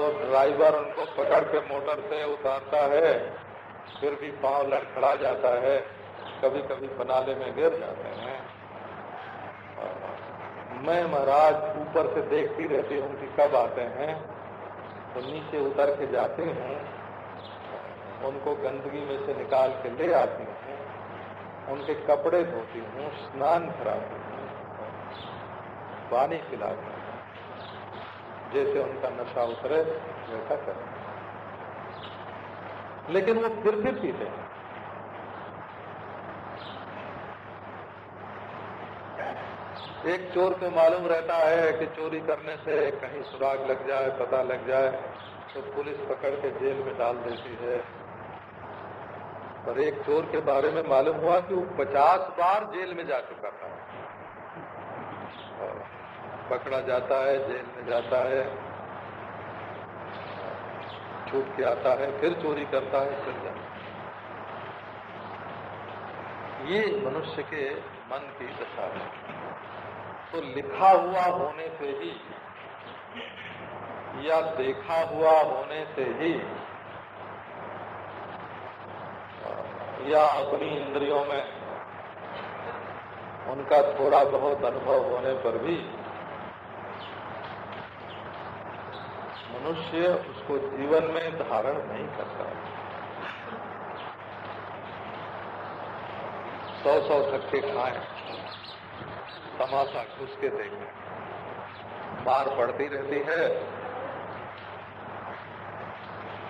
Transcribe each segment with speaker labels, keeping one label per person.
Speaker 1: तो ड्राइवर उनको पकड़ के मोटर से उतारता है, फिर भी पाँव लड़खड़ा जाता है कभी कभी बनाले में गिर जाते हैं। मैं महाराज ऊपर से देखती रहती हूँ कि कब आते हैं। तो नीचे उतर के जाती हूँ, उनको गंदगी में से निकाल के ले आती हूँ, उनके कपड़े धोती हूँ, स्नान कराती हूँ, पानी पिलाती हूँ। जैसे उनका नशा उतरे, वैसा करें। लेकिन वो फिर फिर पीते हैं। एक चोर को मालूम रहता है कि चोरी करने से कहीं सुराग लग जाए, पता लग जाए तो पुलिस पकड़ के जेल में डाल देती है। पर एक चोर के बारे में मालूम हुआ कि वो पचास बार जेल में जा चुका था। पकड़ा जाता है, जेल में जाता है, छूट के आता है, फिर चोरी करता है फिर जाता है। ये मनुष्य के मन की दशा है। तो लिखा हुआ होने से ही या देखा हुआ होने से ही या अपनी इंद्रियों में उनका थोड़ा बहुत अनुभव होने पर भी मनुष्य उसको जीवन में धारण नहीं करता सौ सौ धक्के खाए, तमाशा घुस के देखें मार पड़ती रहती है।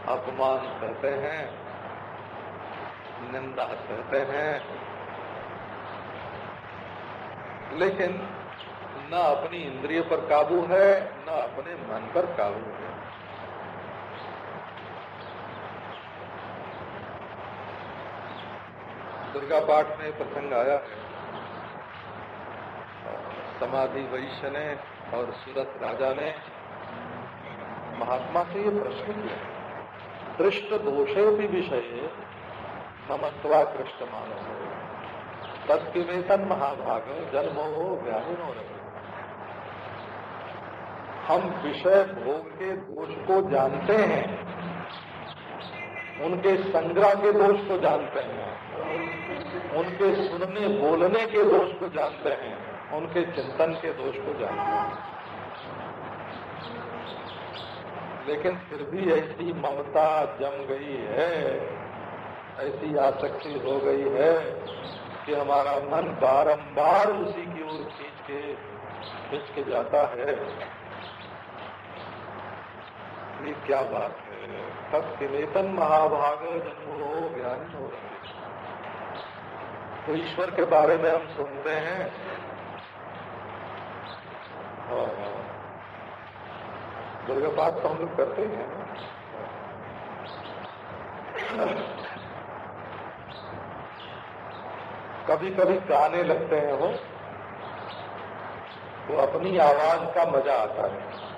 Speaker 1: अपमान कहते हैं, निंदा कहते हैं। लेकिन न अपनी इंद्रिय पर काबू है, न अपने मन पर काबू है। दुर्गा पाठ में प्रसंग आया है। समाधि वैश्य ने और सूरत राजा ने महात्मा से ये प्रश्न किया। दृष्ट दोषे भी विषय ममत्वा कृष्ण मानव तत्वेतन महाभाग जन्मो हो व्याहिनो रहे हम विषय भोग के दोष को जानते हैं। उनके संग्रह के दोष को जानते हैं। उनके सुनने, बोलने के दोष को जानते हैं। उनके चिंतन के दोष को जानते हैं। लेकिन फिर भी ऐसी ममता जम गई है, ऐसी आसक्ति हो गई है कि हमारा मन बारंबार उसी की ओर खींच के खींच के जाता है। ये क्या बात है? सत्यमेतन महाभाग जन्म हो ज्ञान हो। तो ईश्वर के बारे में हम सुनते हैं। दुर्गा पाठ तो हम लोग करते हैं कभी कभी गाने लगते हैं वो तो अपनी आवाज़ का मज़ा आता है।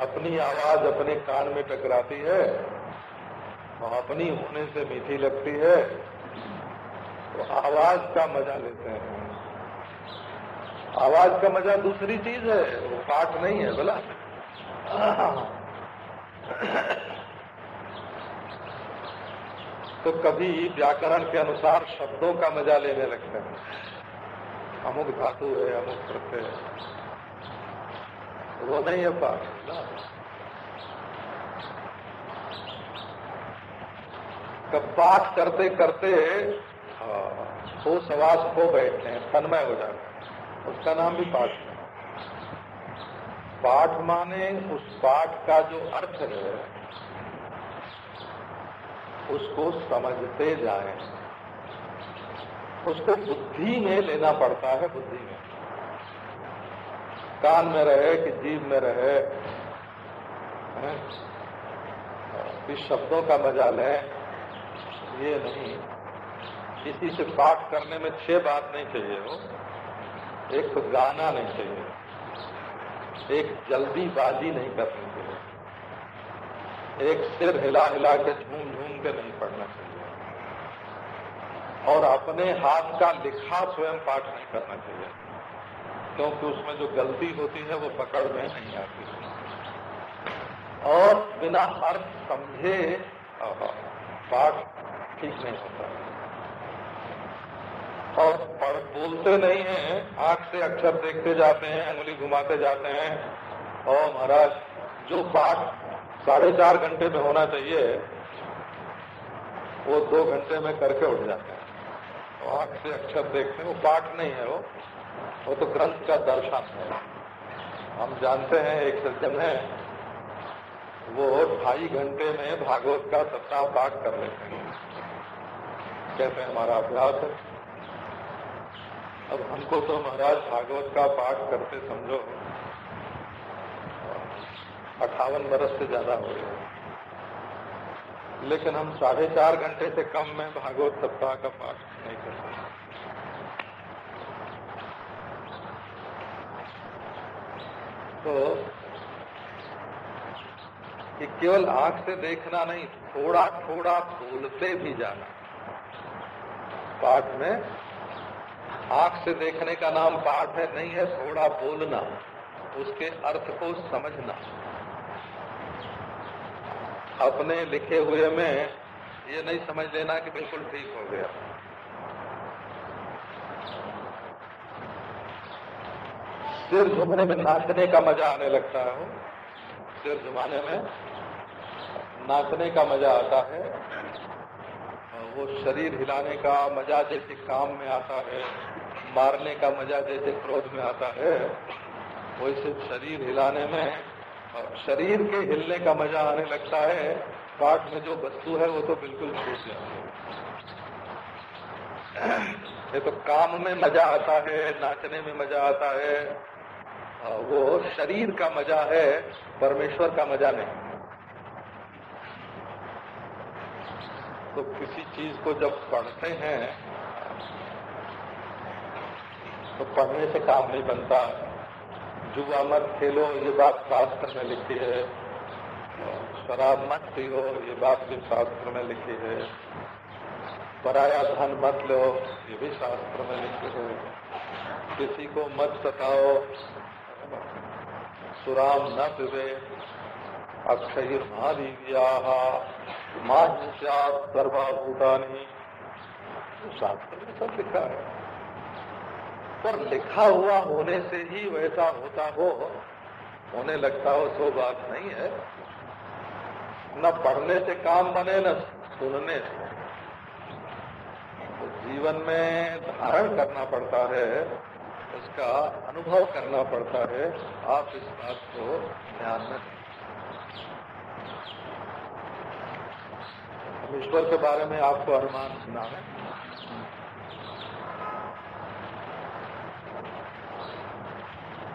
Speaker 1: अपनी आवाज़ अपने कान में टकराती है और अपनी होने से मीठी लगती है तो आवाज़ का मज़ा लेते हैं। आवाज़ का मज़ा दूसरी चीज़ है, वो पाठ नहीं है, बोला। तो कभी व्याकरण के अनुसार शब्दों का मज़ा लेने लगते हैं। अमुक धातु है, अमुक प्रत्यय है। नहीं है पाठ कब पाठ करते करते तो सवास हो बैठते हैं तन्मय हो जाते हैं। उसका नाम भी पाठ है। पाठ माने उस पाठ का जो अर्थ है, उसको समझते जाए। उसको बुद्धि में लेना पड़ता है, बुद्धि में। कान में रहे कि जीव में रहे इस शब्दों का मज़ा लें। ये नहीं। किसी से पाठ करने में छह बात नहीं चाहिए हो। एक तो गाना नहीं चाहिए। एक जल्दीबाजी नहीं करनी चाहिए। एक सिर हिला हिला के झूम झूम के नहीं पढ़ना चाहिए। और अपने हाथ का लिखा स्वयं पाठ नहीं करना चाहिए। क्योंकि उसमें जो गलती होती है वो पकड़ में नहीं आती। और बिना अर्थ समझे पाठ ठीक नहीं होता। और पढ़ बोलते नहीं है आँख से अक्षर देखते जाते हैं उंगली घुमाते जाते हैं। और महाराज जो पाठ साढ़े चार घंटे में होना चाहिए वो दो घंटे में करके उठ जाते हैं। आँख से अक्षर देखते हैं वो पाठ नहीं है वो। वो तो ग्रंथ का दर्शन है। हम जानते हैं, एक सज्जन है, वो ढाई घंटे में भागवत का सप्ताह पाठ कर लेते हैं कहते हमारा अभ्यास है? अब हमको तो महाराज भागवत का पाठ करते समझो। अठावन बरस से ज़्यादा हो गए लेकिन हम साढ़े चार घंटे से कम में भागवत सप्ताह का पाठ नहीं कर सकते तो कि केवल आँख से देखना नहीं, थोड़ा थोड़ा बोलते भी जाना। पाठ में, आँख से देखने का नाम पाठ है, नहीं है थोड़ा बोलना, उसके अर्थ को समझना। अपने लिखे हुए में ये नहीं समझ लेना कि बिल्कुल ठीक हो गया। सिर झुमने में नाचने का मज़ा आने लगता है। सिर झुमाने में नाचने का मज़ा आता है। वो शरीर हिलाने का मज़ा जैसे काम में आता है, मारने का मज़ा जैसे क्रोध में आता है, वैसे शरीर हिलाने में शरीर के हिलने का मज़ा आने लगता है। पाठ में जो वस्तु है, वो तो बिल्कुल छूट जाती है। ये तो काम में मज़ा आता है, नाचने में मज़ा आता है। वो शरीर का मज़ा है, परमेश्वर का मज़ा नहीं। तो किसी चीज़ को जब पढ़ते हैं तो पढ़ने से काम नहीं बनता। जुआ मत खेलो, ये बात शास्त्र में लिखी है। शराब मत पियो, ये बात भी शास्त्र में लिखी है। पराया धन मत लो, ये भी शास्त्र में लिखी है। किसी को मत सताओ सुराम न पिवे। अक्षर महादिव्या सर्वाभूतानी। शास्त्र में सब लिखा है। पर लिखा हुआ होने से ही वैसा होता हो, होने लगता हो तो बात नहीं है। न पढ़ने से काम बने, न सुनने से। तो जीवन में धारण करना पड़ता है। उसका अनुभव करना पड़ता है, आप इस बात को ध्यान में हम ईश्वर के बारे में आपको अनुमान सुना है।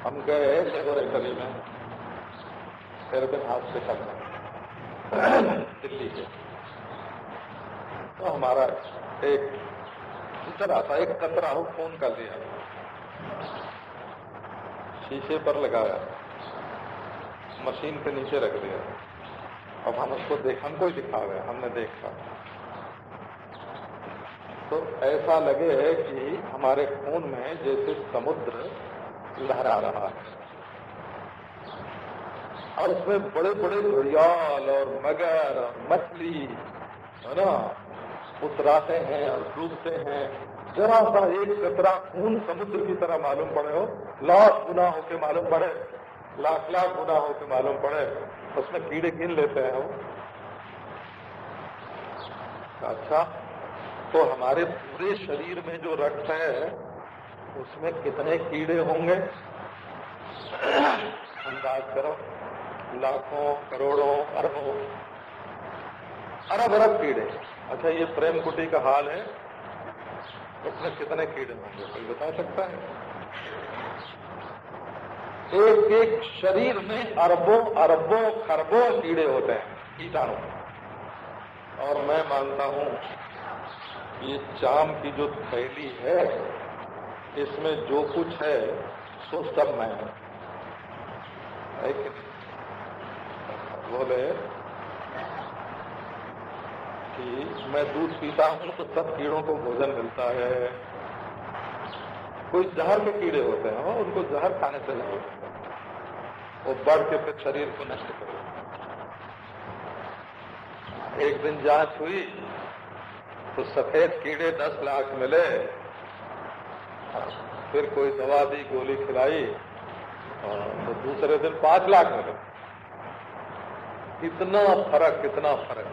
Speaker 1: हम गए लेबोरेटरी में हाथ से करने दिल्ली के। तो हमारा एक इधर आता एक कतरा हो फ़ोन कर लिया शीशे पर लगाया, मशीन के नीचे रख दिया। अब हम उसको देख, हमको दिखा रहे हमने देखा। तो ऐसा लगे है कि हमारे खून में जैसे समुद्र लहरा रहा है। और उसमें बड़े बड़े घड़ियाल और मगर और मछली, है ना? उतराते हैं और डूबते हैं। जरा सा एक कतरा खून समुद्र की तरह मालूम पड़े हो। लाख गुना होके मालूम पड़े। लाख लाख गुना होके मालूम पड़े। उसमें कीड़े गिन लेते हैं वो अच्छा तो हमारे पूरे शरीर में जो रक्त है, उसमें कितने कीड़े होंगे? अंदाज करो। लाखों, करोड़ों, अरबों। अरब अरब कीड़े। अच्छा ये प्रेम कुटी का हाल है। उसमें कितने कीड़े होंगे कोई बता सकता है? एक एक शरीर में अरबों अरबों, खरबों कीड़े होते हैं, कीटाणु। और मैं मानता हूँ, ये चाम की जो थैली है, इसमें जो कुछ है, सो सब मैं है। बोले कि मैं दूध पीता हूँ तो सब कीड़ों को भोजन मिलता है। कोई जहर के कीड़े होते हैं उनको जहर खाने से नहीं वो बढ़ के फिर शरीर को नष्ट करे एक दिन जाँच हुई तो सफ़ेद कीड़े दस लाख मिले। फिर कोई दवा दी, गोली खिलाई तो दूसरे दिन पाँच लाख मिले। कितना फ़र्क कितना फ़र्क।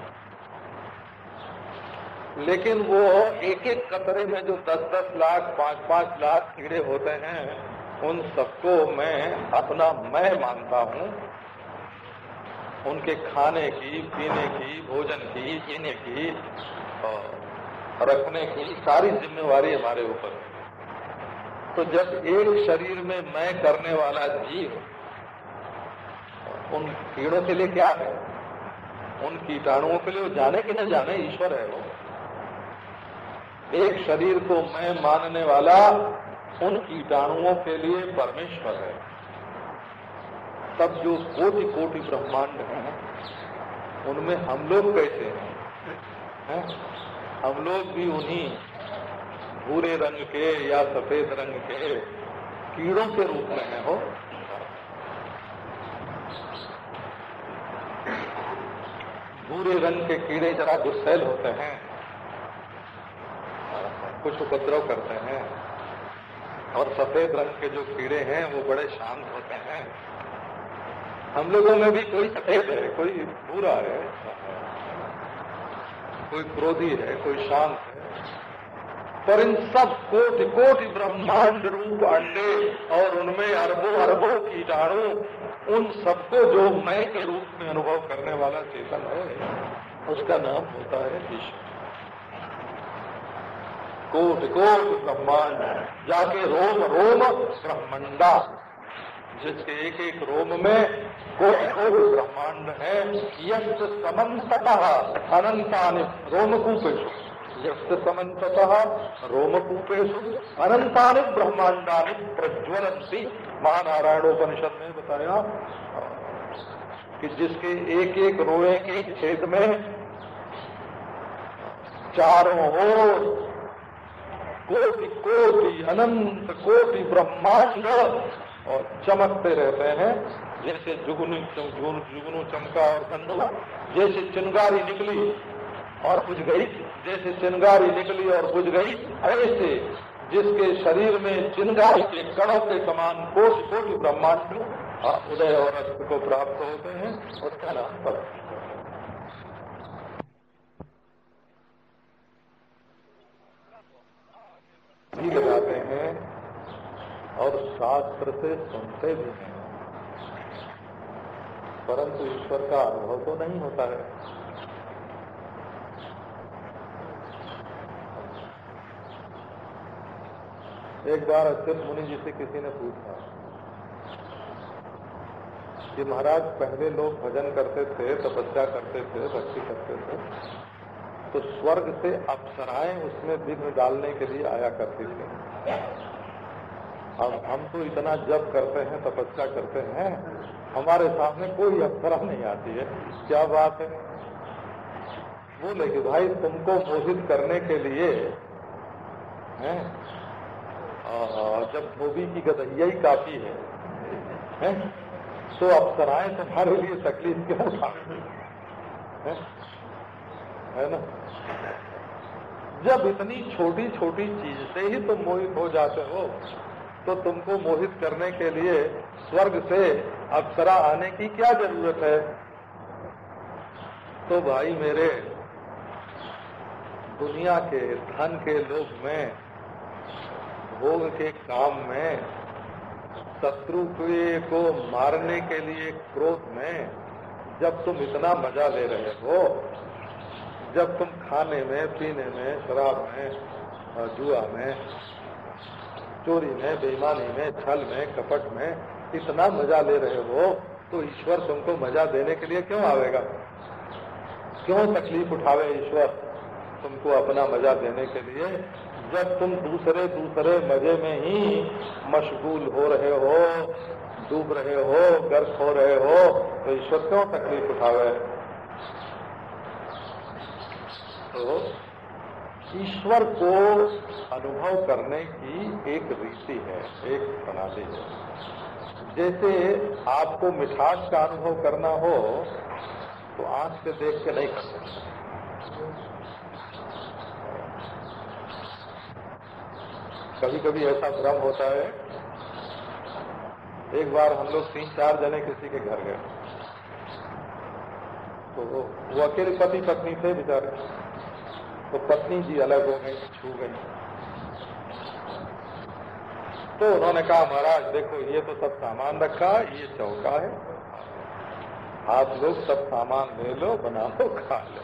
Speaker 1: लेकिन वो एक एक कतरे में जो दस दस लाख पाँच पाँच लाख कीड़े होते हैं, उन सबको मैं अपना मैं मानता हूँ। उनके खाने की, पीने की, भोजन की पीने की रखने की सारी जिम्मेवारी हमारे ऊपर तो जब एक शरीर में मैं करने वाला जीव, उन कीड़ों के लिए क्या है? उन कीटाणुओं के लिए वो जाने कि न जाने, ईश्वर है वो। एक शरीर को मैं मानने वाला उन कीटाणुओं के लिए परमेश्वर है। तब जो कोटि कोटि ब्रह्मांड हैं, उनमें हम लोग कैसे हैं? है? हम लोग भी उन्हीं भूरे रंग के या सफ़ेद रंग के कीड़ों के रूप में है, हो? भूरे रंग के कीड़े जरा गुस्सेल होते हैं। कुछ उपद्रव करते हैं। और सफ़ेद रंग के जो कीड़े हैं, वो बड़े शांत होते हैं। हम लोगों में भी कोई सफ़ेद है, कोई बुरा है, कोई क्रोधी है, कोई शांत है। पर इन सब कोटि कोटि ब्रह्मांड रूप अंडे और उनमें अरबों अरबों कीटाणु, उन सबको जो मैं के रूप में अनुभव करने वाला चेतन है, उसका नाम होता है ईश्वर कोट कोट ब्रह्मांड जाके रोम रोम ब्रह्मंडा। जिसके एक एक रोम में कोट कोट ब्रह्मांड है। यश समन्तत अनंतानि रोमकूपेशु यश समन्तत रोमकूपेशु अनंतानि ब्रह्मांडानि प्रज्वलंती महानारायणोपनिषद ने बताया कि जिसके एक एक रोए के छेद में चारों ओर कोटि कोटि अनंत, कोटि ब्रह्मांड। और चमकते रहते हैं, जैसे जुगनू जुगनू चमका और कंडला जैसे चिंगारी निकली और बुझ गई, जैसे चिंगारी निकली और बुझ गई, ऐसे जिसके शरीर में चिंगारी के कणों के समान कोटि कोटि ब्रह्मांड उदय और अस्त को प्राप्त होते हैं, उसका नाम पर भी लगाते हैं और शास्त्र से सुनते भी हैं। परंतु ईश्वर का अनुभव तो नहीं होता है। एक बार अच्युत मुनि जी से किसी ने पूछा कि महाराज, पहले लोग भजन करते थे, तपस्या करते थे, भक्ति करते थे। तो स्वर्ग से अप्सराएँ उसमें विघ्न डालने के लिए आया करती थी। अब हम तो इतना जब करते हैं तपस्या करते हैं हमारे सामने कोई अप्सरा नहीं आती है। क्या बात है? बोले कि भाई तुमको मोहित करने के लिए हैं? जब धोबी की गदहिया ही काफ़ी है, हैं? तो अप्सराएँ तुम्हारे लिए तकलीफ़ क्यों है ना? जब इतनी छोटी छोटी चीज़ से ही तुम मोहित हो जाते हो तो तुमको मोहित करने के लिए स्वर्ग से अप्सरा आने की क्या ज़रूरत है? तो भाई मेरे, दुनिया के, धन के लोग में, भोग के काम में शत्रु को मारने के लिए क्रोध में, जब तुम इतना मज़ा ले रहे हो जब तुम खाने में, पीने में, शराब में जुआ में, चोरी में, बेईमानी में, छल में, कपट में इतना मज़ा ले रहे हो तो ईश्वर तुमको मज़ा देने के लिए क्यों आवेगा? क्यों तकलीफ़ उठावे ईश्वर तुमको अपना मज़ा देने के लिए, जब तुम दूसरे दूसरे मज़े में ही मशगूल हो रहे हो, डूब रहे हो, गर्क हो रहे हो तो ईश्वर क्यों तकलीफ़ उठावे? तो ईश्वर को अनुभव करने की एक रीति है, एक प्रणाली है। जैसे आपको मिठास का अनुभव करना हो तो आँख से देख के नहीं कर सकते। कभी कभी ऐसा भ्रम होता है, एक बार हम लोग तीन चार जने किसी के घर गए। तो वो अकेले पति पत्नी थे बेचारे। तो पत्नी जी अलग हो गई, छू गई। तो उन्होंने कहा, महाराज, देखो, ये तो सब सामान रखा है, ये चौका है। आप लोग सब सामान ले लो बना लो खा लो।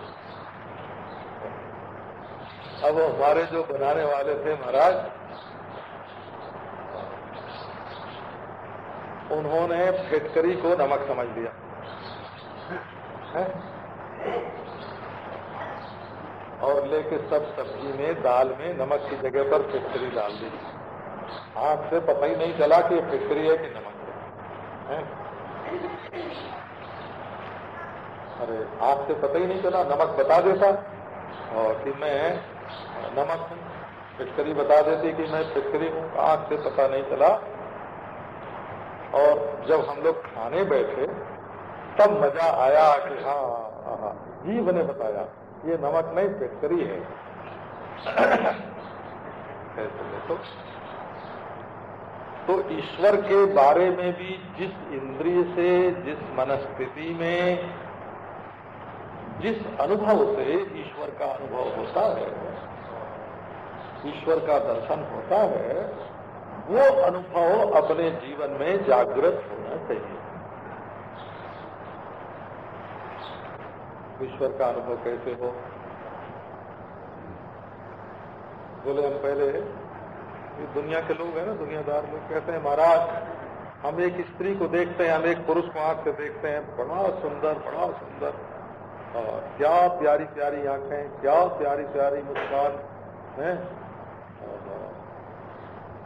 Speaker 1: अब हमारे जो बनाने वाले थे, महाराज, उन्होंने फिटकरी को नमक समझ लिया। और लेके सब सब्ज़ी में दाल में नमक की जगह पर फिटकरी डाल दी आँख से पता ही नहीं चला कि फिटकरी है कि नमक है अरे आँख से पता ही नहीं चला नमक बता देता और कि मैं नमक हूँ फिटकरी बता देती कि मैं फिटकरी हूँ आँख से पता नहीं चला और जब हम लोग खाने बैठे तब मज़ा आया कि हाँ हाँ जीव ने बताया ये नमक नहीं फिटकरी है। तो तो ईश्वर के बारे में भी जिस इंद्रिय से, जिस मनस्थिति में, जिस अनुभव से ईश्वर का अनुभव होता है, ईश्वर का दर्शन होता है, वो अनुभव अपने जीवन में जागृत होना चाहिए। ईश्वर का अनुभव कैसे हो? बोले, हम पहले ये दुनिया के लोग हैं ना, दुनियादार लोग कहते हैं, महाराज, हम एक स्त्री को देखते हैं, हम एक पुरुष को आँख से देखते हैं, बड़ा सुंदर बड़ा सुंदर। और क्या प्यारी प्यारी आँखें, क्या प्यारी प्यारी मुस्कान, है?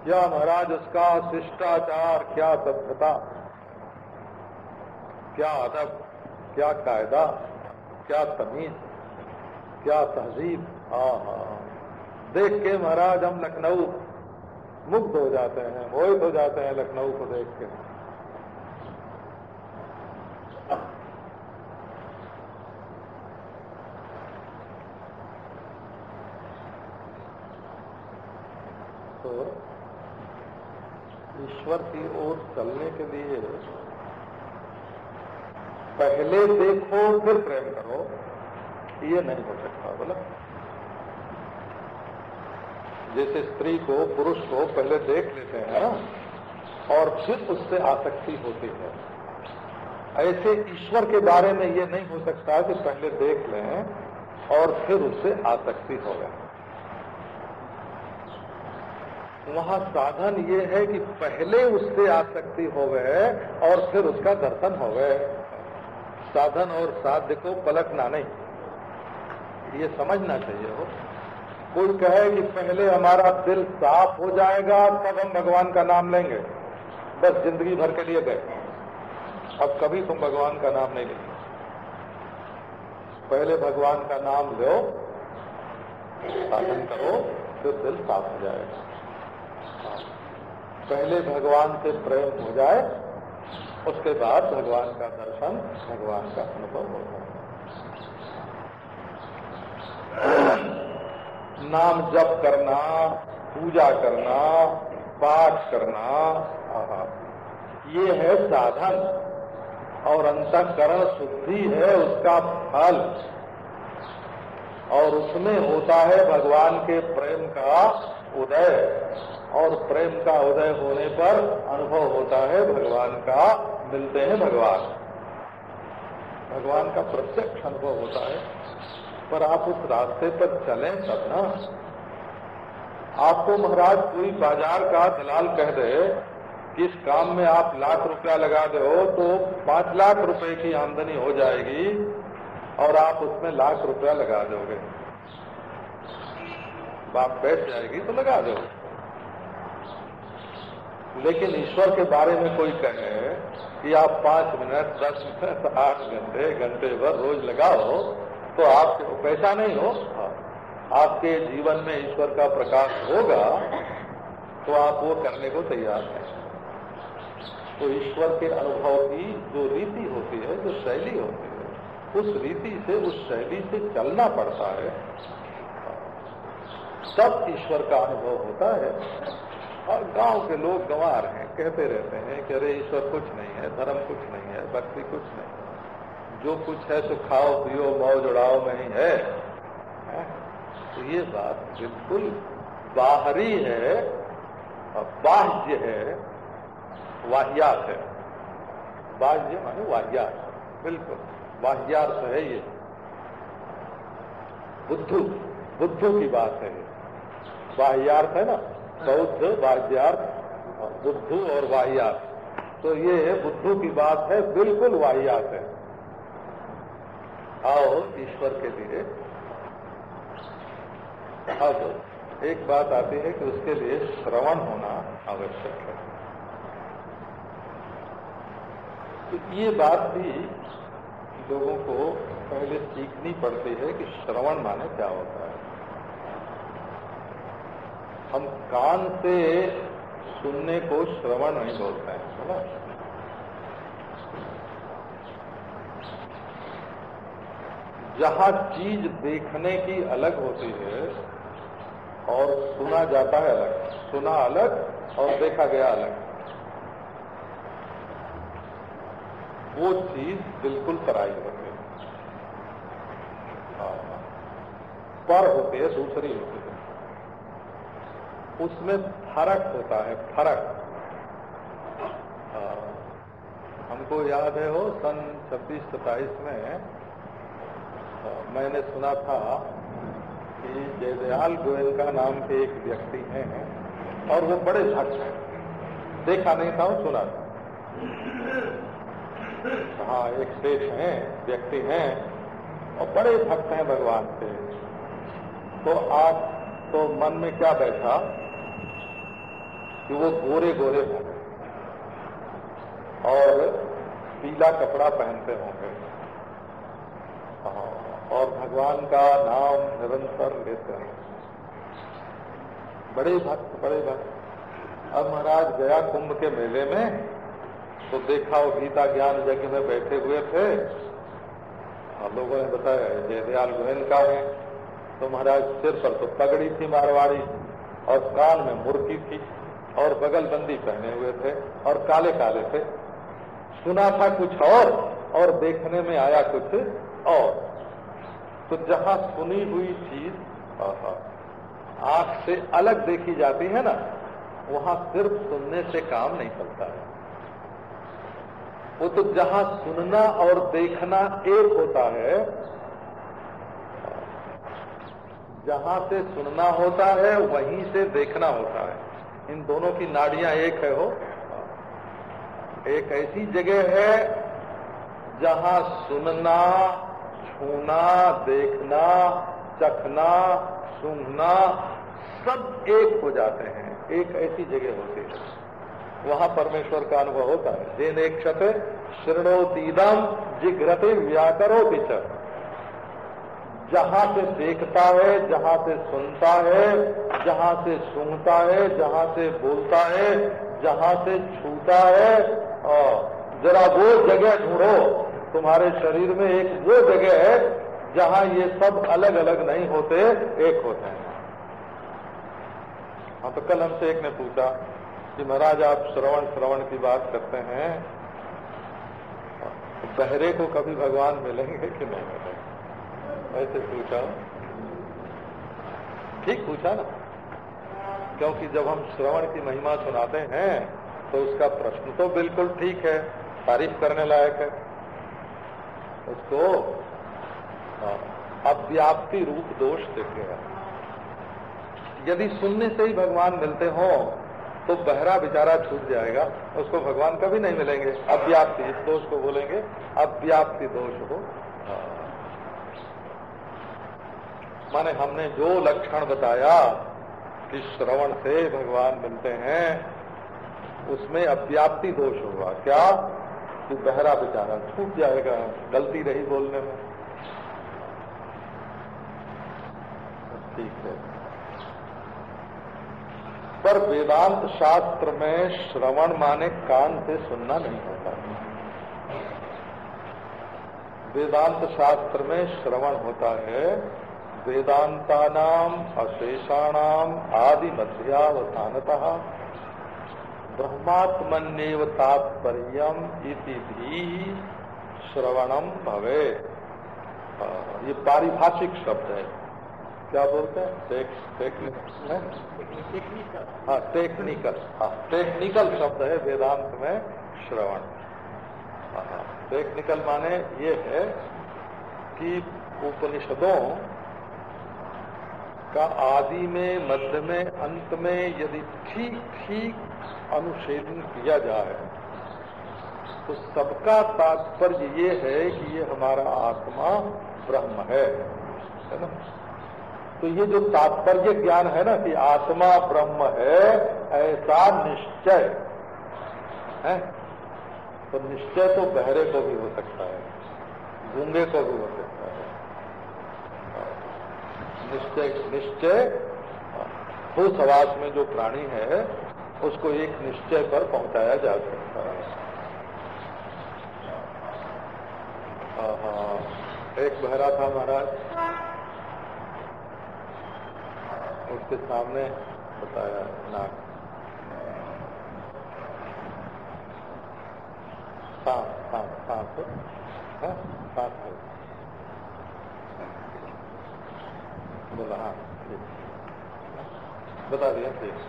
Speaker 1: क्या महाराज, उसका शिष्टाचार, क्या सभ्यता, क्या अदब, क्या कायदा क्या तमीज, क्या तहजीब। हाँ हाँ देख के महाराज हम लखनऊ मुग्ध हो जाते हैं, मोहित हो जाते हैं लखनऊ को देख के। तो ईश्वर की ओर चलने के लिए पहले देखो, फिर प्रेम करो। ये नहीं हो सकता, बोला। जैसे स्त्री को पुरुष को पहले देख लेते हैं, और फिर उससे आसक्ति होती है। ऐसे ईश्वर के बारे में ये नहीं हो सकता कि पहले देख लें, और फिर उससे आसक्ति हो गए वहाँ साधन ये है कि पहले उससे आसक्ति हो गए और फिर उसका दर्शन हो गए साधन और साध्य को पलटना नहीं। ये समझना चाहिए हो। कोई कहे कि पहले हमारा दिल साफ़ हो जाएगा, तब हम भगवान का नाम लेंगे। बस ज़िंदगी भर के लिए गए। अब कभी तुम भगवान का नाम नहीं लेंगे पहले भगवान का नाम लो, साधन करो, फिर दिल साफ़ हो जाएगा। पहले भगवान से प्रेम हो जाए उसके बाद भगवान का दर्शन, भगवान का अनुभव होगा नाम जप करना, पूजा करना, पाठ करना ये है साधन। और अंतकरण शुद्धि है, उसका फल। और उसमें होता है भगवान के प्रेम का उदय। और प्रेम का उदय होने पर अनुभव होता है भगवान का, मिलते हैं भगवान। भगवान का प्रत्यक्ष अनुभव होता है। पर आप उस रास्ते पर चलें तब ना। आपको महाराज कोई बाज़ार का दलाल कह दे कि इस काम में आप लाख रुपया लगा दो तो पाँच लाख रुपए की आमदनी हो जाएगी और आप उसमें लाख रुपया लगा दोगे। बात बैठ जाएगी तो लगा दो लेकिन ईश्वर के बारे में कोई कहे कि आप पाँच मिनट, दस मिनट, आठ घंटे घंटे भर रोज लगाओ तो आपके पैसा नहीं हो। आपके जीवन में ईश्वर का प्रकाश होगा तो आप वो करने को तैयार हैं। तो ईश्वर के अनुभव की जो रीति होती है, जो शैली होती है, उस रीति से, उस शैली से चलना पड़ता है। तब ईश्वर का अनुभव होता है। और गाँव के लोग गंवार हैं, कहते रहते हैं कि अरे ईश्वर कुछ नहीं है, धर्म कुछ नहीं है, भक्ति कुछ नहीं है। जो कुछ है तो खाओ, पियो मौज उड़ाओ में ही है। तो ये बात बिल्कुल बाहरी है और बाह्य है वाह्यात है। बाह्य माने वाह्यात बिल्कुल वाह्यार्थ है ये। बुद्धू बुद्धू की बात है बाह्यार्थ है ना? बौद्ध बाह्यार्थ बुद्धू और वाह्यार्थ तो ये बुद्धू की बात है, बिल्कुल वाह्यात है। आओ ईश्वर के लिए। अब एक बात आती है कि उसके लिए श्रवण होना आवश्यक है। तो ये बात भी लोगों को पहले सीखनी पड़ती है कि श्रवण माने क्या होता है। हम कान से सुनने को श्रवण नहीं बोलते हैं है ना जहाँ चीज़ देखने की अलग होती है और सुना जाता है अलग, सुना अलग और देखा गया अलग। वो चीज़ बिल्कुल पराई होती है। हाँ। पर होती है, दूसरी होती है। उसमें फ़र्क होता है फ़र्क। हाँ। हमको याद है हो सन छब्बीस सताइस में हाँ, मैंने सुना था कि जयदयाल गोयनका नाम के एक व्यक्ति हैं और वो बड़े भक्त हैं। देखा नहीं था सुना था। हाँ एक शेष हैं व्यक्ति हैं और बड़े भक्त हैं भगवान के तो आप तो मन में क्या बैठा? कि वो गोरे गोरे होंगे। और पीला कपड़ा पहनते होंगे। हाँ, और भगवान का नाम निरंतर लेते हैं। बड़े भक्त बड़े भक्त। अब महाराज गया कुंभ के मेले में तो देखा वो गीता ज्ञान यज्ञ में बैठे हुए थे। और लोगों ने बताया जयदयाल गोविंद का है। तो महाराज सिर पर तो पगड़ी थी मारवाड़ी और कान में मुर्की थी। और बगल बंदी पहने हुए थे और काले काले थे। सुना था कुछ और और देखने में आया कुछ और। तो जहाँ सुनी हुई चीज़ आँख से अलग देखी जाती है ना, वहाँ सिर्फ़ सुनने से काम नहीं चलता है। वो तो जहाँ सुनना और देखना एक होता है, जहाँ से सुनना होता है, वहीं से देखना होता है। इन दोनों की नाड़ियाँ एक है हो। एक ऐसी जगह है जहाँ सुनना, छूना, देखना, चखना, सूंघना सब एक हो जाते हैं। एक ऐसी जगह होती है। वहाँ परमेश्वर का अनुभव होता है। जिन एक क्षत शृणोतीदम जिघ्रते व्याकरो पिच जहाँ से देखता है, जहाँ से सुनता है, जहाँ से सूंघता है, जहाँ से बोलता है, जहाँ से छूता है, और जरा वो जगह ढूंढो। तुम्हारे शरीर में एक वो जगह है, जहाँ ये सब अलग अलग नहीं होते, एक होते हैं। हाँ तो कल हमसे एक ने पूछा कि महाराज, आप श्रवण श्रवण की बात करते हैं बहरे को कभी भगवान मिलेंगे कि नहीं मिलेंगे? ऐसे पूछा। ठीक पूछा ना? क्योंकि जब हम श्रवण की महिमा सुनाते हैं तो उसका प्रश्न तो बिल्कुल ठीक है, तारीफ़ करने लायक है। उसको अव्याप्ति रूप दोष देखेगा यदि सुनने से ही भगवान मिलते हो तो बहरा बेचारा छूट जाएगा। उसको भगवान कभी नहीं मिलेंगे। अव्याप्ति, इस दोष को बोलेंगे, अव्याप्ति दोष हो। माने हमने जो लक्षण बताया कि श्रवण से भगवान मिलते हैं, उसमें अव्याप्ति दोष होगा। क्या? कि बहरा बेचारा, छूट जाएगा, गलती रही बोलने में। ठीक है। पर वेदांत शास्त्र में श्रवण माने कान से सुनना नहीं होता। वेदांत शास्त्र में श्रवण होता है वेदांता नाम अशेषाणाम आदि मध्यावसानता ब्रह्मात्मन्यव तात्पर्य इति भी श्रवणम भवे ये पारिभाषिक शब्द है। क्या बोलते हैं? हाँ? टेक्निकल। हाँ टेक्निकल शब्द है वेदांत में श्रवण। टेक्निकल माने ये है कि उपनिषदों का आदि में, मध्य में, अंत में यदि ठीक ठीक अनुच्छेदन किया जाए तो सबका तात्पर्य ये है कि ये हमारा आत्मा ब्रह्म है है ना? तो ये जो तात्पर्य ज्ञान है ना कि आत्मा ब्रह्म है, ऐसा निश्चय, है? तो निश्चय तो बहरे को भी हो सकता है, गूँगे को भी हो सकता है। निश्चय निश्चय हो सवास में जो प्राणी है उसको एक निश्चय पर पहुँचाया जा सकता है। एक बहरा था महाराज। उसके सामने बताया नाक सांप सांप सांप। हाँ, सांप बोला हाँ बता दिया ठीक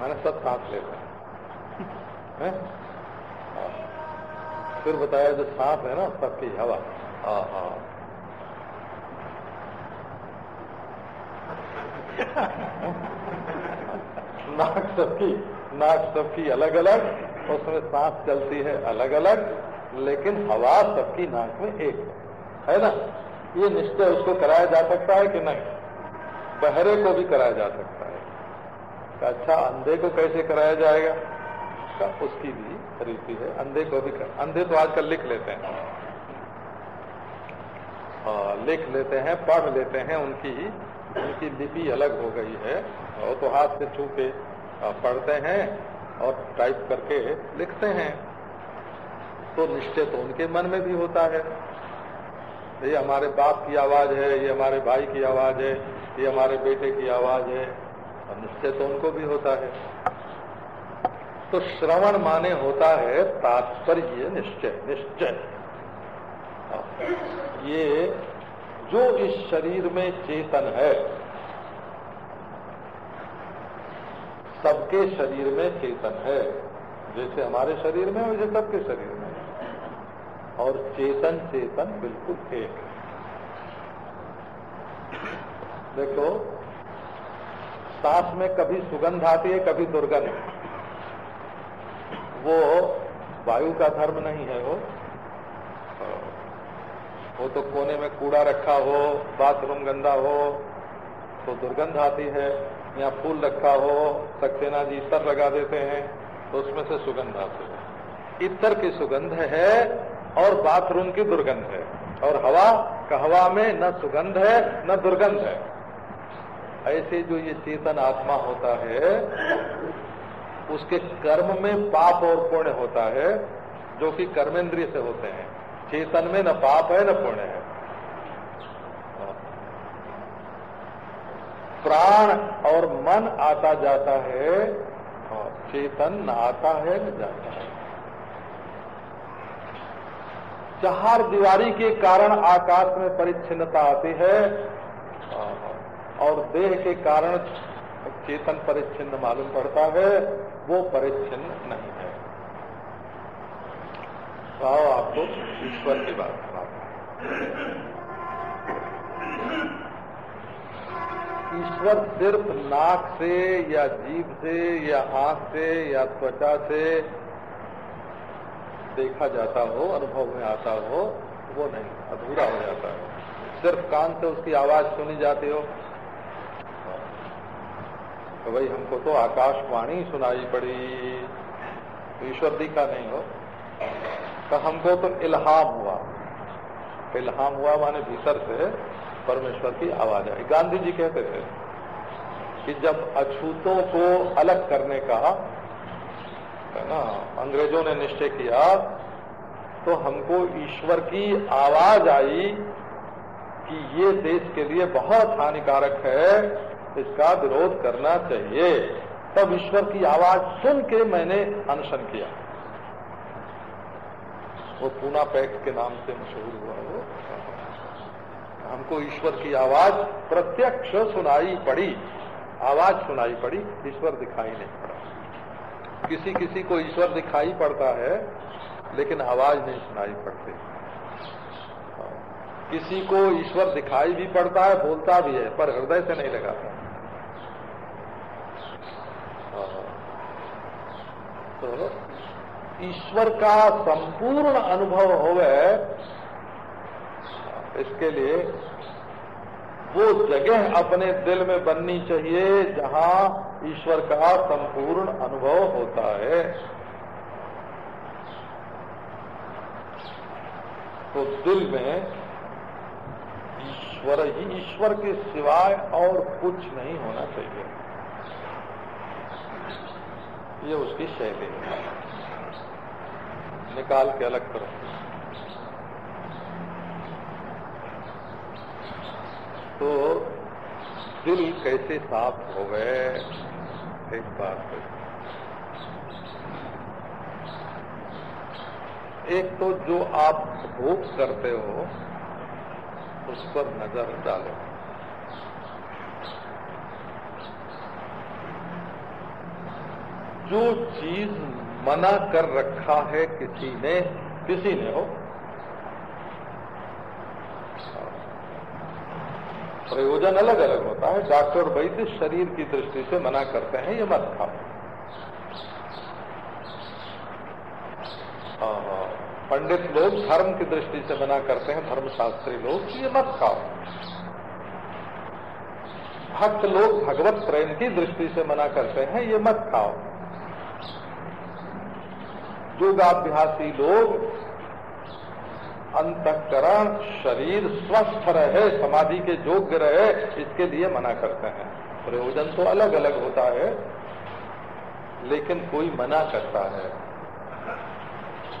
Speaker 1: मैंने सब सांस ले है? फिर बताया जो सांप है ना, सबकी हवा। हाँ हाँ। नाक सबकी नाक सबकी अलग अलग उसमें सांस चलती है अलग अलग लेकिन हवा सबकी नाक में एक है। है ना? ये निश्चय उसको कराया जा सकता है कि नहीं? बहरे को भी कराया जा सकता है। अच्छा अंधे को कैसे कराया जाएगा? का उसकी भी रीति है। अंधे को भी कर अंधे तो आजकल लिख लेते हैं। आ, लिख लेते हैं पढ़ लेते हैं उनकी उनकी लिपि अलग हो गई है। और तो हाथ से छू के पढ़ते हैं और टाइप करके लिखते हैं। तो निश्चय तो उनके मन में भी होता है। ये हमारे बाप की आवाज़ है, ये हमारे भाई की आवाज़ है, ये हमारे बेटे की आवाज़ है, और निश्चय तो उनको भी होता है। तो श्रवण माने होता है तात्पर्य निश्चय निश्चय। ये जो इस शरीर में चेतन है, सबके शरीर में चेतन है, जैसे हमारे शरीर में वैसे सबके शरीर में। और चेतन चेतन बिल्कुल एक देखो, सांस में कभी सुगंध आती है, कभी दुर्गंध वो वायु का धर्म नहीं है वो। वो तो कोने में कूड़ा रखा हो, बाथरूम गंदा हो तो दुर्गंध आती है। या फूल रखा हो, सक्सेना जी इतर लगा देते हैं तो उसमें से सुगंध आती है। इतर की सुगंध है और बाथरूम की दुर्गंध है। और हवा, का हवा में न सुगंध है, न दुर्गंध है। ऐसे जो ये चेतन आत्मा होता है, उसके कर्म में पाप और पुण्य होता है, जो कि कर्मेंद्रिय से होते हैं। चेतन में न पाप है, न पुण्य है। प्राण और मन आता जाता है चेतन न आता है, न जाता है। चार दीवारी के कारण आकाश में परिच्छिन्नता आती है और देह के कारण चेतन परिच्छिन्न मालूम पड़ता है, वो परिच्छिन्न नहीं है। आओ आपको, ईश्वर की बात ईश्वर सिर्फ़ नाक से या जीभ से या आँख से या त्वचा से देखा जाता हो, अनुभव में आता हो, वो नहीं, अधूरा हो जाता है। सिर्फ़ कान से उसकी आवाज़ सुनी जाती हो। तो भाई हमको तो आकाशवाणी सुनाई पड़ी। ईश्वर दिखा नहीं हो। तो हमको तो इल्हाम हुआ। इल्हाम हुआ माने भीतर से परमेश्वर की आवाज़ आई। गांधी जी कहते थे कि जब अछूतों को अलग करने का है ना? अंग्रेज़ों ने निश्चय किया तो हमको ईश्वर की आवाज़ आई कि ये देश के लिए बहुत हानिकारक है, इसका विरोध करना चाहिए। तब ईश्वर की आवाज़ सुन के मैंने अनशन किया। वो पूना पैक्ट के नाम से मशहूर हुआ वो। हमको ईश्वर की आवाज़ प्रत्यक्ष सुनाई पड़ी। आवाज़ सुनाई पड़ी, ईश्वर दिखाई नहीं पड़ा। किसी किसी को ईश्वर दिखाई पड़ता है, लेकिन आवाज़ नहीं सुनाई पड़ती। किसी को ईश्वर दिखाई भी पड़ता है, बोलता भी है, पर हृदय से नहीं लगाता। तो ईश्वर का संपूर्ण अनुभव होवे, इसके लिए वो जगह अपने दिल में बननी चाहिए जहाँ ईश्वर का संपूर्ण अनुभव होता है। तो दिल में ईश्वर ही ईश्वर के सिवाय और कुछ नहीं होना चाहिए। ये उसकी शैली है। निकाल के अलग करो। तो दिल कैसे साफ़ हो गए एक बात एक तो जो आप भोग करते हो, उस पर नज़र डालो। जो चीज़ मना कर रखा है किसी ने किसी ने हो प्रयोजन अलग अलग होता है। डॉक्टर वैद्य शरीर की दृष्टि से मना करते हैं, ये मत खाओ। पंडित लोग धर्म की दृष्टि से मना करते हैं, धर्मशास्त्री लोग ये मत खाओ। भक्त लोग भगवत प्रेम की दृष्टि से मना करते हैं, ये मत खाओ। योगाभ्यासी लोग अंतकरण शरीर स्वस्थ रहे, समाधि के योग्य रहे, इसके लिए मना करते हैं। प्रयोजन तो अलग अलग होता है, लेकिन कोई मना करता है।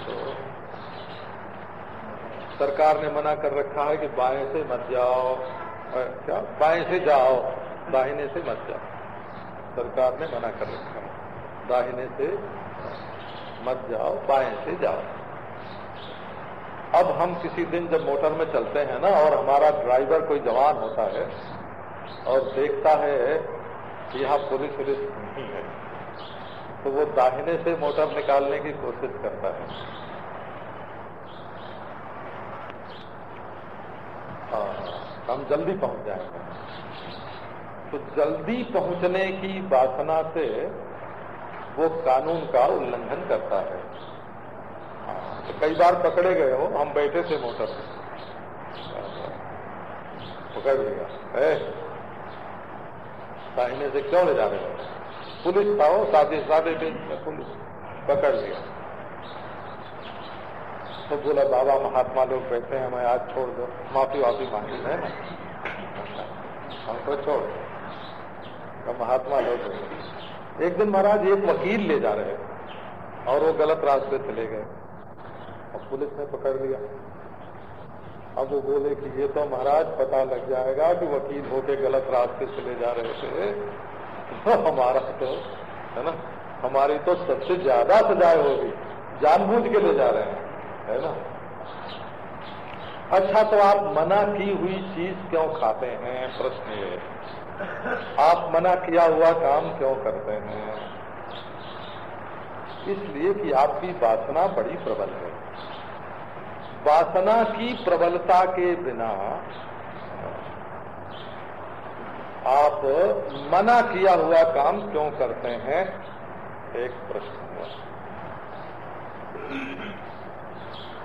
Speaker 1: तो सरकार ने मना कर रखा है कि बाएँ से मत जाओ। क्या? बाएँ से जाओ, दाहिने से मत जाओ। सरकार ने मना कर रखा है। दाहिने से मत जाओ, बाएँ से जाओ। अब हम किसी दिन जब मोटर में चलते हैं ना, और हमारा ड्राइवर कोई जवान होता है, और देखता है कि यहाँ पुलिस पुलिस नहीं है तो वो दाहिने से मोटर निकालने की कोशिश करता है। हाँ हम जल्दी पहुँच जाएँगे। तो जल्दी पहुँचने की वासना से वो कानून का उल्लंघन करता है। कई बार पकड़े गए हो, हम बैठे थे मोटर में। पकड़ लिया। दाहिने से क्यों ले जा रहे हो? पुलिस हो सादे सादे में पुलिस पकड़ लिया। तो बोला, बाबा, महात्मा लोग बैठे हैं मैं आज छोड़ दो। माफ़ी वाफी मांगी है हमको छोड़ तो महात्मा लोग एक दिन महाराज एक वकील ले जा रहे और वो गलत रास्ते चले गए। अब पुलिस ने पकड़ लिया। अब वो बोले कि ये तो महाराज पता लग जाएगा कि वकील होके गलत रास्ते चले जा रहे थे। तो हमारा तो है ना, हमारी तो सबसे ज़्यादा सजाए होगी जानबूझ के ले जा रहे हैं, है ना। अच्छा तो आप मना की हुई चीज़ क्यों खाते हैं? प्रश्न ये। आप मना किया हुआ काम क्यों करते हैं? इसलिए कि आपकी वासना बड़ी प्रबल है। वासना की प्रबलता के बिना आप मना किया हुआ काम क्यों करते हैं? एक प्रश्न हुआ।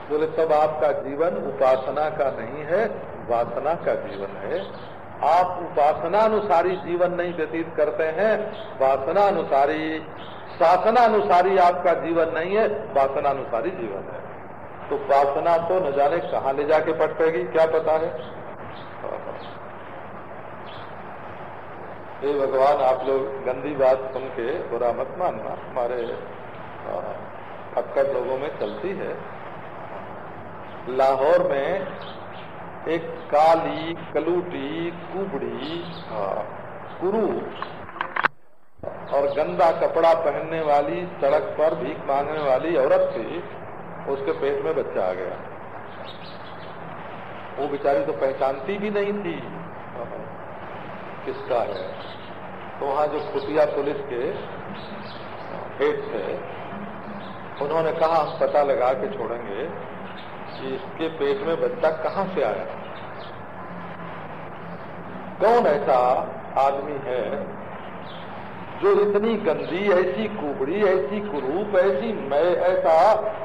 Speaker 1: बोले, तब आपका जीवन उपासना का नहीं है, वासना का जीवन है। आप उपासना अनुसारी जीवन नहीं व्यतीत करते हैं वासना वासनानुसारी, शासनानुसारी आपका जीवन नहीं है वासना अनुसारी जीवन है। तो वासना तो न जाने कहाँ ले जाके पटकेगी क्या पता है? ये भगवान, आप लोग गंदी बात सुन के बुरा मत मानना। हमारे फक्कड़ लोगों में चलती है। लाहौर में एक काली, कलूटी, कुबड़ी कुरु और गंदा कपड़ा पहनने वाली, सड़क पर भीख मांगने वाली औरत थी। उसके पेट में बच्चा आ गया। वो बेचारी तो पहचानती भी नहीं थी। किसका है? तो वहाँ जो खुटिया पुलिस के हेड थे, उन्होंने कहा, हम पता लगा के छोड़ेंगे कि इसके पेट में बच्चा कहाँ से आया। कौन ऐसा आदमी है जो इतनी गंदी ऐसी कुबड़ी ऐसी कुरूप ऐसी मै, ऐसा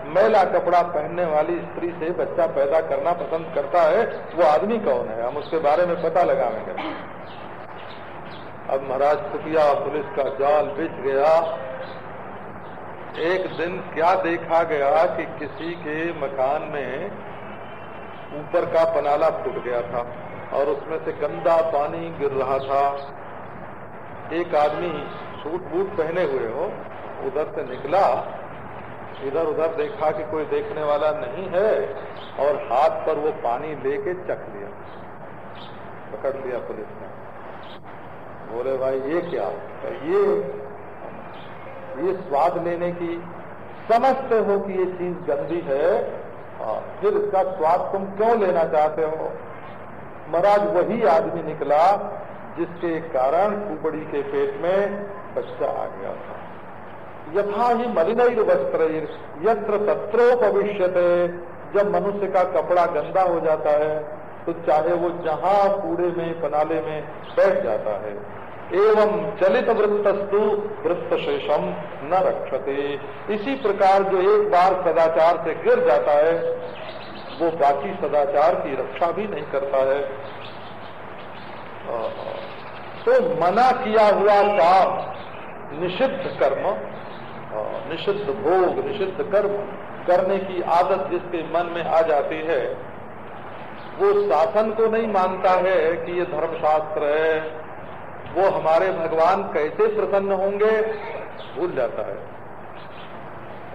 Speaker 1: मैला कपड़ा पहनने वाली स्त्री से बच्चा पैदा करना पसंद करता है वो आदमी कौन है? हम उसके बारे में पता लगाएँगे। अब महाराज खुफिया पुलिस का जाल बिछ गया। एक दिन क्या देखा गया कि किसी के मकान में ऊपर का पनाला फूट गया था और उसमें से गंदा पानी गिर रहा था। एक आदमी सूट बूट पहने हुए हो उधर से निकला इधर उधर देखा कि कोई देखने वाला नहीं है और हाथ पर वो पानी लेके चख लिया पकड़ लिया पुलिस ने। बोले भाई ये क्या? ये ये स्वाद लेने की समझते हो कि ये चीज़ गंदी हाँ, फिर इसका स्वाद तुम क्यों लेना चाहते हो? महाराज वही आदमी निकला जिसके कारण कुपड़ी के पेट में बच्चा आ गया था। यथा ही मलिन वस्त्र यत्र तत्रोपविष्य जब मनुष्य का कपड़ा गंदा हो जाता है तो चाहे वो जहाँ कूड़े में, पनाले में बैठ जाता है। एवं चलित वृत्तस्तु वृत्त शेषम न रक्षते। इसी प्रकार जो एक बार सदाचार से गिर जाता है, वो बाकी सदाचार की रक्षा भी नहीं करता है। तो मना किया हुआ काम निषिद्ध कर्म निषिद्ध भोग, निषिद्ध कर्म करने की आदत जिसके मन में आ जाती है, वो शासन को नहीं मानता है कि ये धर्मशास्त्र है। वो हमारे भगवान कैसे प्रसन्न होंगे, भूल जाता है।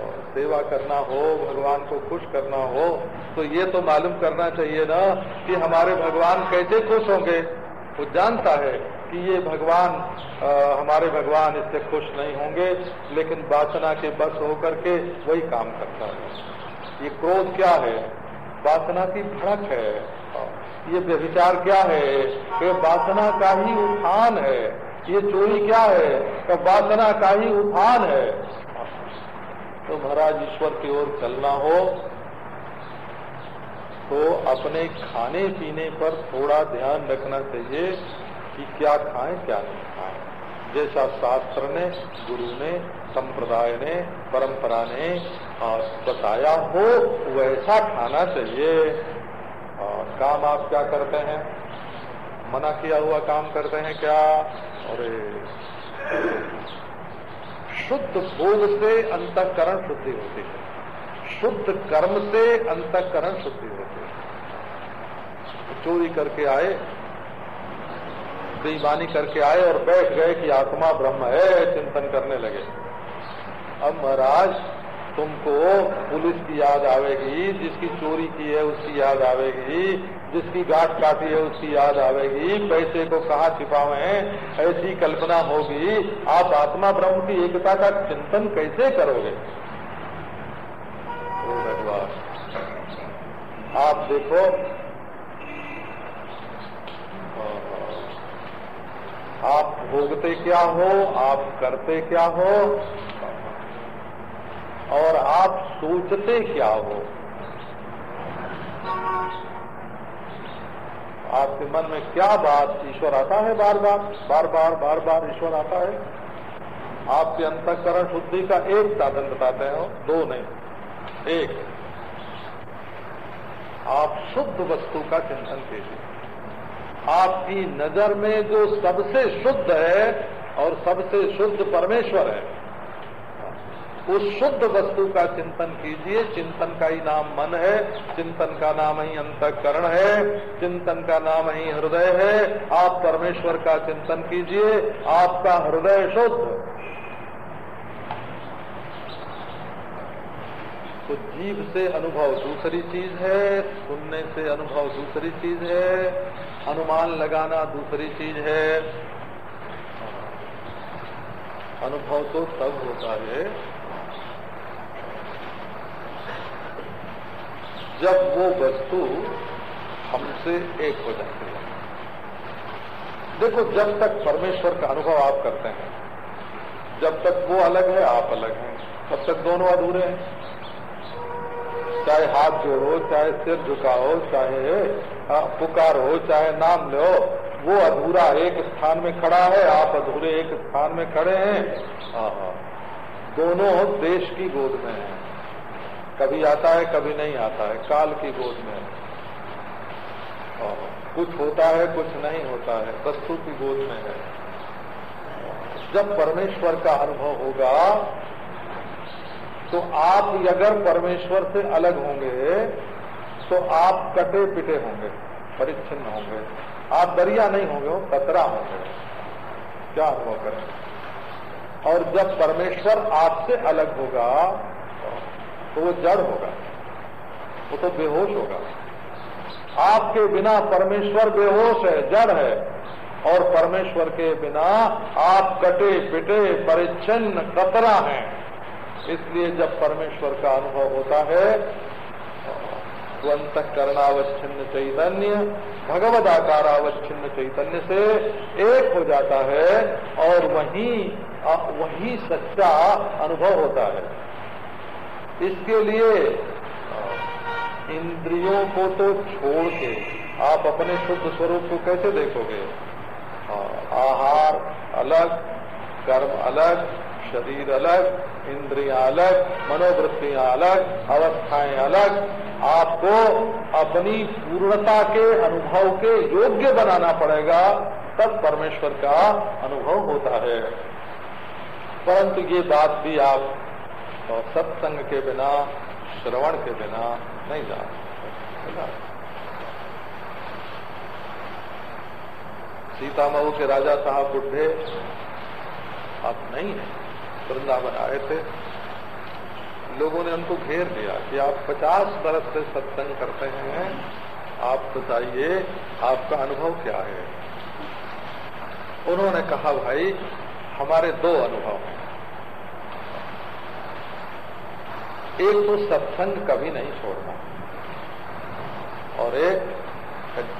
Speaker 1: और सेवा करना हो, भगवान को खुश करना हो तो ये तो मालूम करना चाहिए ना कि हमारे भगवान कैसे खुश होंगे। वो जानता है कि ये भगवान आ, हमारे भगवान इससे खुश नहीं होंगे लेकिन वासना के बस होकर के वही काम करता है। ये क्रोध क्या है? वासना की भड़क है। ये व्यभिचार क्या है? कि वासना का ही उठान है। ये चोरी क्या है? वासना का ही उठान है। तो महाराज ईश्वर की ओर चलना हो तो अपने खाने पीने पर थोड़ा ध्यान रखना चाहिए कि क्या खाएँ, क्या नहीं खाएँ। जैसा शास्त्र ने, गुरु ने, संप्रदाय ने, परंपरा ने बताया हो, वैसा खाना चाहिए। और काम आप क्या करते हैं? मना किया हुआ काम करते हैं क्या? अरे, शुद्ध भोग से अंतकरण शुद्धि होती है। शुद्ध कर्म से अंतकरण शुद्धि होती है। चोरी करके आए, बेईमानी करके आए और बैठ गए कि आत्मा ब्रह्म है, चिंतन करने लगे। अब महाराज, तुमको पुलिस की याद आवेगी, जिसकी चोरी की है उसकी याद आवेगी, जिसकी गाठ काटी है उसकी याद आवेगी, पैसे को कहाँ छिपावे ऐसी कल्पना होगी। आप आत्मा ब्रह्म की एकता का चिंतन कैसे करोगे? भगवान आप देखो। आप भोगते क्या हो, आप करते क्या हो, और आप सोचते क्या हो। आपके मन में क्या बात ईश्वर आता है बार बार बार बार बार बार ईश्वर आता है? आपके अंतकरण शुद्धि का एक साधन बताते हो, दो नहीं। एक आप शुद्ध वस्तु का चिंतन कीजिए। आपकी नज़र में जो सबसे शुद्ध है और सबसे शुद्ध परमेश्वर है, उस शुद्ध वस्तु का चिंतन कीजिए। चिंतन का ही नाम मन है, चिंतन का नाम ही अंतकरण है, चिंतन का नाम ही हृदय है। आप परमेश्वर का चिंतन कीजिए, आपका हृदय शुद्ध। तो जीव से अनुभव दूसरी चीज़ है, सुनने से अनुभव दूसरी चीज़ है, अनुमान लगाना दूसरी चीज़ है। अनुभव तो तब होता है जब वो वस्तु हमसे एक हो जाती है। देखो, जब तक परमेश्वर का अनुभव आप करते हैं, जब तक वो अलग है, आप अलग हैं। तब तक दोनों अधूरे हैं। चाहे हाथ जोड़ो चाहे सिर झुकाओ चाहे पुकार हो चाहे नाम लो वो अधूरा एक स्थान में खड़ा है आप अधूरे एक स्थान में खड़े हैं। दोनों देश की गोद में है। कभी आता है कभी नहीं आता है काल की गोद में है। हाँ, कुछ होता है कुछ नहीं होता है वस्तु की गोद में है। जब परमेश्वर का अनुभव होगा तो आप अगर परमेश्वर से अलग होंगे तो आप कटे पिटे होंगे, परिच्छिन्न होंगे। आप दरिया नहीं होंगे, वो कतरा होंगे। क्या हुआ करें? और जब परमेश्वर आपसे अलग होगा तो वो जड़ होगा, वो तो बेहोश होगा। आपके बिना परमेश्वर बेहोश है, जड़ है, और परमेश्वर के बिना आप कटे पिटे, परिच्छिन्न, कतरा हैं। इसलिए जब परमेश्वर का अनुभव होता है तो अंत करणावच्छिन्न चैतन्य भगवत आकारावच्छिन्न चैतन्य से एक हो जाता है और वही वही सच्चा अनुभव होता है। इसके लिए इंद्रियों को तो छोड़ के आप अपने शुद्ध स्वरूप को कैसे देखोगे? आहार अलग, कर्म अलग शरीर अलग, इंद्रियाँ अलग मनोवृत्तियाँ अलग, अवस्थाएँ अलग। आपको अपनी पूर्णता के, अनुभव के योग्य बनाना पड़ेगा, तब परमेश्वर का अनुभव होता है। परंतु ये बात भी आप सत्संग के बिना, श्रवण के बिना नहीं जान सकते। सीता मऊ के राजा साहब बुढ़े अब नहीं है। वृंदावन आए थे। लोगों ने उनको घेर लिया कि आप पचास बरस से सत्संग करते हैं। आप बताइए, आपका अनुभव क्या है? उन्होंने कहा, भाई, हमारे दो अनुभव हैं। एक तो सत्संग कभी नहीं छोड़ना और एक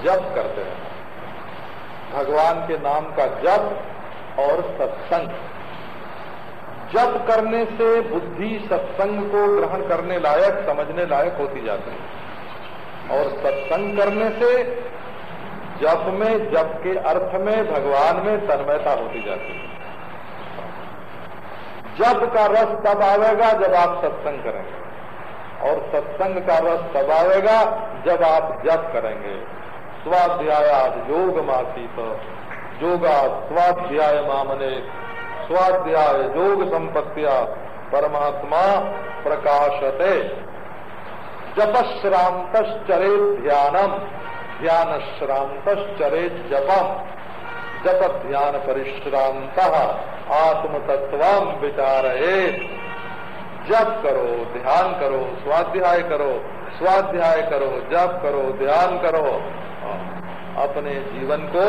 Speaker 1: जप करते रहना। भगवान के नाम का जप और सत्संग। जप करने से बुद्धि सत्संग को ग्रहण करने लायक, समझने लायक होती जाती है। और सत्संग करने से जप में, जप के अर्थ में, भगवान में तन्मयता होती जाती है। जप का रस तब आवेगा जब आप सत्संग करेंगे। और सत्संग का रस तब आवेगा जब आप जप करेंगे। स्वाध्याय योग मासीत योगा स्वाध्याय मामने स्वाध्याय, योग संपत्तिया परमात्मा प्रकाशते। जप जपश्रांत चरे ध्यानम ध्यान श्रांत चरे जपम जप ध्यान परिश्रांत आत्म तत्व विचार जप करो, ध्यान करो, स्वाध्याय करो स्वाध्याय करो, जप करो, ध्यान करो। अपने जीवन को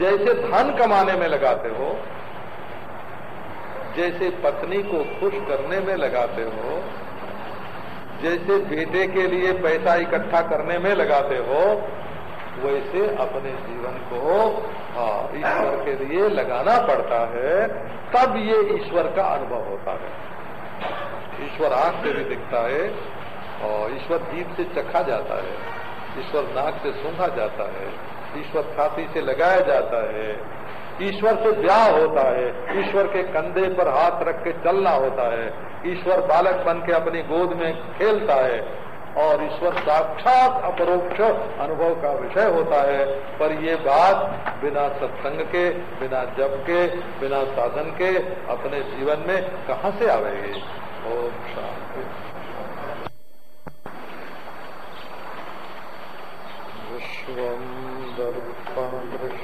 Speaker 1: जैसे धन कमाने में लगाते हो जैसे पत्नी को खुश करने में लगाते हो जैसे बेटे के लिए पैसा इकट्ठा करने में लगाते हो वैसे अपने जीवन को हाँ, ईश्वर के लिए लगाना पड़ता है तब ये ईश्वर का अनुभव होता है। ईश्वर आँख से भी दिखता है और ईश्वर जीव से चखा जाता है ईश्वर नाक से सूंघा जाता है ईश्वर छाती से लगाया जाता है ईश्वर से ब्याह होता है, ईश्वर के कंधे पर हाथ रख के चलना होता है, ईश्वर बालक बन के अपनी गोद में खेलता है, और ईश्वर साक्षात अपरोक्ष अनुभव का विषय होता है। पर ये बात बिना सत्संग के, बिना जप के, बिना साधन के अपने जीवन में कहा से आवेगी? ओम शांति। विश्व